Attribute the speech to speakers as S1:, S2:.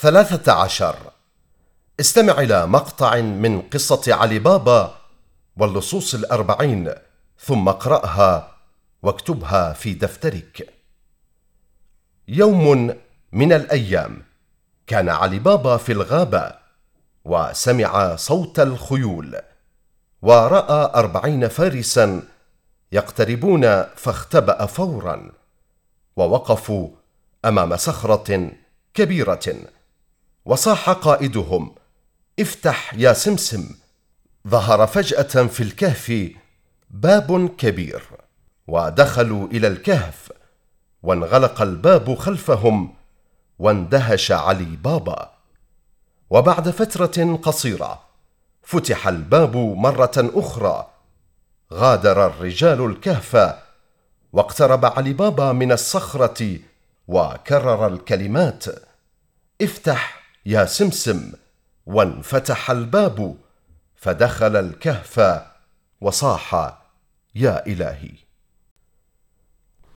S1: ثلاثة عشر. استمع إلى مقطع من قصة علي بابا واللصوص الأربعين ثم اقرأها واكتبها في دفترك. يوم من الأيام كان علي بابا في الغابة وسمع صوت الخيول ورأى أربعين فارسا يقتربون فاختبأ فورا ووقفوا أمام صخرة كبيرة. وصاح قائدهم افتح يا سمسم ظهر فجأة في الكهف باب كبير ودخلوا إلى الكهف وانغلق الباب خلفهم واندهش علي بابا. وبعد فترة قصيرة فتح الباب مرة أخرى غادر الرجال الكهف واقترب علي بابا من الصخرة وكرر الكلمات افتح يا سمسم وانفتح الباب فدخل الكهف وصاح يا إلهي.